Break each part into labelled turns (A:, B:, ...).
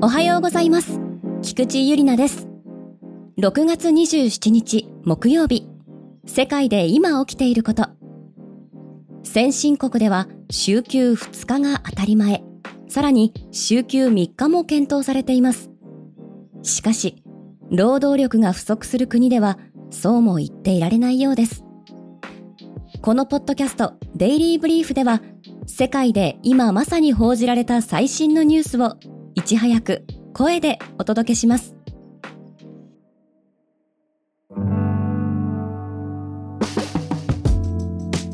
A: おはようございます。菊池ゆりなです。6月27日木曜日。世界で今起きていること。先進国では週休2日が当たり前。さらに週休3日も検討されています。しかし労働力が不足する国ではそうも言っていられないようです。このポッドキャストデイリーブリーフでは世界で今まさに報じられた最新のニュースをいち早く声でお届けします。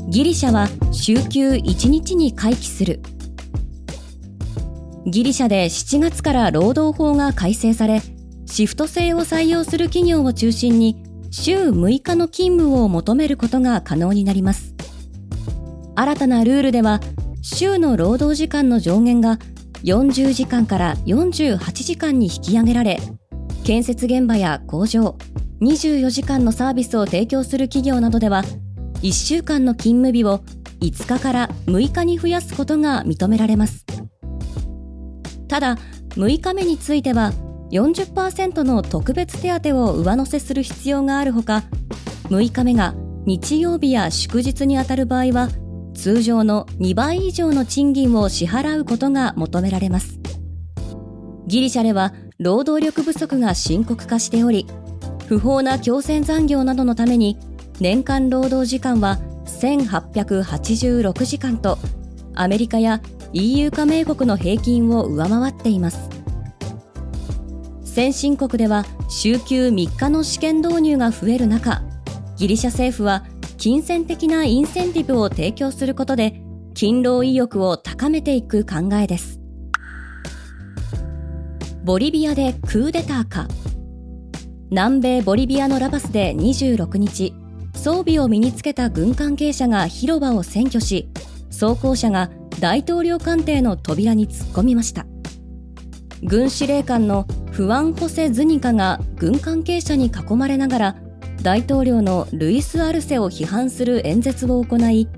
A: ギリシャは週休1日に回帰する。ギリシャで7月から労働法が改正されシフト制を採用する企業を中心に週6日の勤務を求めることが可能になります。新たなルールでは週の労働時間の上限が40時間から48時間に引き上げられ建設現場や工場24時間のサービスを提供する企業などでは1週間の勤務日を5日から6日に増やすことが認められます。ただ6日目については40%の特別手当を上乗せする必要があるほか6日目が日曜日や祝日にあたる場合は通常の2倍以上の賃金を支払うことが求められます。ギリシャでは労働力不足が深刻化しており不法な強制残業などのために年間労働時間は1886時間とアメリカや EU 加盟国の平均を上回っています。先進国では週休3日の試験導入が増える中ギリシャ政府は金銭的なインセンティブを提供することで勤労意欲を高めていく考えです。ボリビアでクーデターか。南米ボリビアのラバスで26日装備を身につけた軍関係者が広場を占拠し装甲車が大統領官邸の扉に突っ込みました。軍司令官のフアン・ホセ・ズニカが軍関係者に囲まれながら大統領のルイス・アルセを批判する演説を行い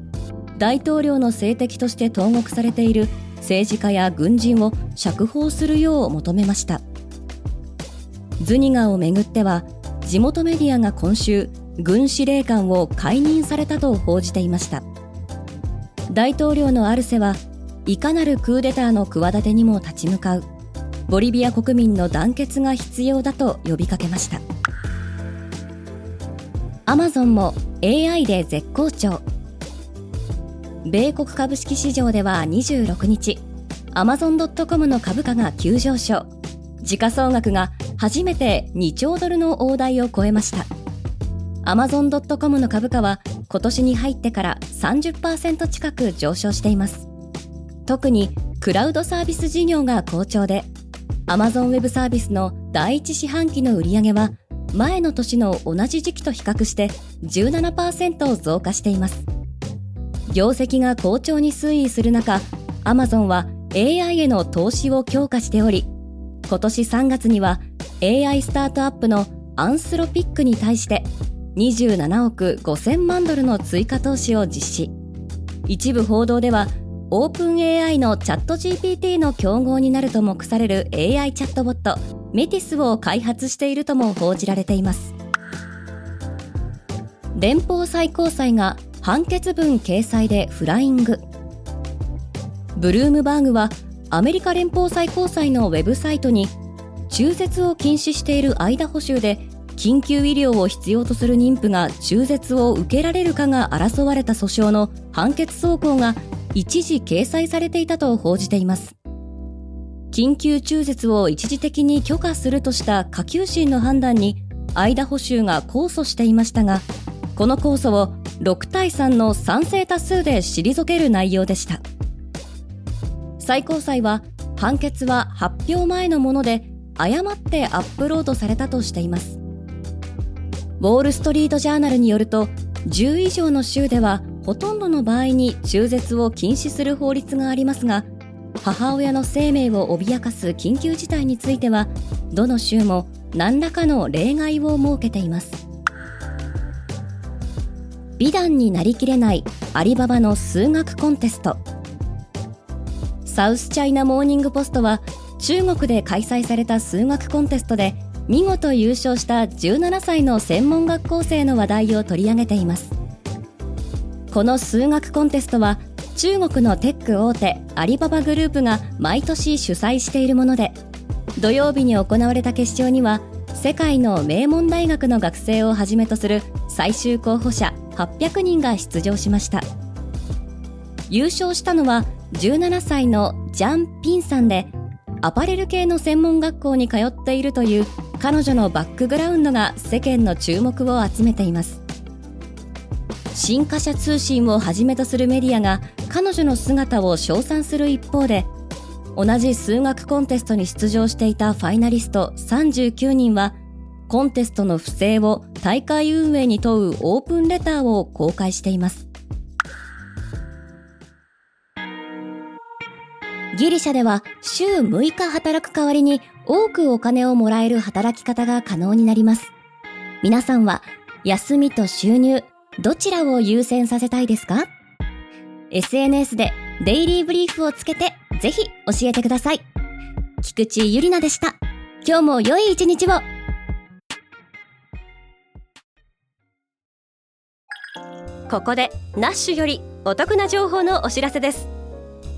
A: 大統領の政敵として投獄されている政治家や軍人を釈放するよう求めました。ズニガをめぐっては地元メディアが今週軍司令官を解任されたと報じていました。大統領のアルセはいかなるクーデターの企てにも立ち向かう。ボリビア国民の団結が必要だと呼びかけました。アマゾンも AI で絶好調。米国株式市場では26日アマゾン・ドット・コムの株価が急上昇。時価総額が初めて2兆ドルの大台を超えました。アマゾン・ドット・コムの株価は今年に入ってから30%近く上昇しています。特にクラウドサービス事業が好調でアマゾンウェブサービスの第一四半期の売上は前の年の同じ時期と比較して17%増加しています。業績が好調に推移する中アマゾンは AI への投資を強化しており今年3月には AI スタートアップのアンスロピックに対して27億5000万ドルの追加投資を実施。一部報道ではオープン AI のチャット GPT の競合になると目される AI チャットボットメティスを開発しているとも報じられています。連邦最高裁が判決文掲載でフライング。ブルームバーグはアメリカ連邦最高裁のウェブサイトに中絶を禁止している間補修で緊急医療を必要とする妊婦が中絶を受けられるかが争われた訴訟の判決走行が一時掲載されていたと報じています。緊急中絶を一時的に許可するとした下級審の判断に間補修が控訴していましたがこの控訴を6対3の賛成多数で退ける内容でした。最高裁は判決は発表前のもので誤ってアップロードされたとしています。ウォール・ストリート・ジャーナルによると10以上の州ではほとんどの場合に中絶を禁止する法律がありますが母親の生命を脅かす緊急事態についてはどの州も何らかの例外を設けています。美談になりきれないアリババの数学コンテスト。サウスチャイナモーニングポストは中国で開催された数学コンテストで見事優勝した17歳の専門学校生の話題を取り上げています。この数学コンテストは中国のテック大手アリババグループが毎年主催しているもので土曜日に行われた決勝には世界の名門大学の学生をはじめとする最終候補者800人が出場しました。優勝したのは17歳のジャン・ピンさんでアパレル系の専門学校に通っているという彼女のバックグラウンドが世間の注目を集めています。新華社通信をはじめとするメディアが彼女の姿を称賛する一方で同じ数学コンテストに出場していたファイナリスト39人はコンテストの不正を大会運営に問うオープンレターを公開していますギリシャでは週6日働く代わりに多くお金をもらえる働き方が可能になります。皆さんは休みと収入、どちらを優先させたいですか？?SNS でデイリーブリーフをつけてぜひ教えてください。菊池ゆりなでした。今日も良い一日を
B: ここでナッシュよりお得な情報のお知らせです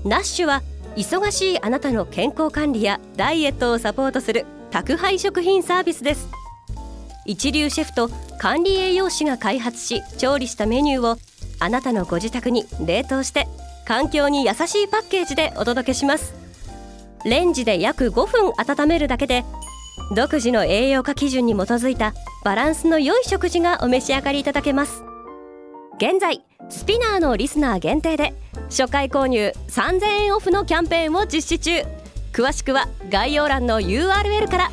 B: ナッシュは忙しいあなたの健康管理やダイエットをサポートする宅配食品サービスです一流シェフと管理栄養士が開発し調理したメニューをあなたのご自宅に冷凍して環境に優しいパッケージでお届けします。レンジで約5分温めるだけで独自の栄養価基準に基づいたバランスの良い食事がお召し上がりいただけます。現在スピナーのリスナー限定で初回購入3000円オフのキャンペーンを実施中。詳しくは概要欄の URL から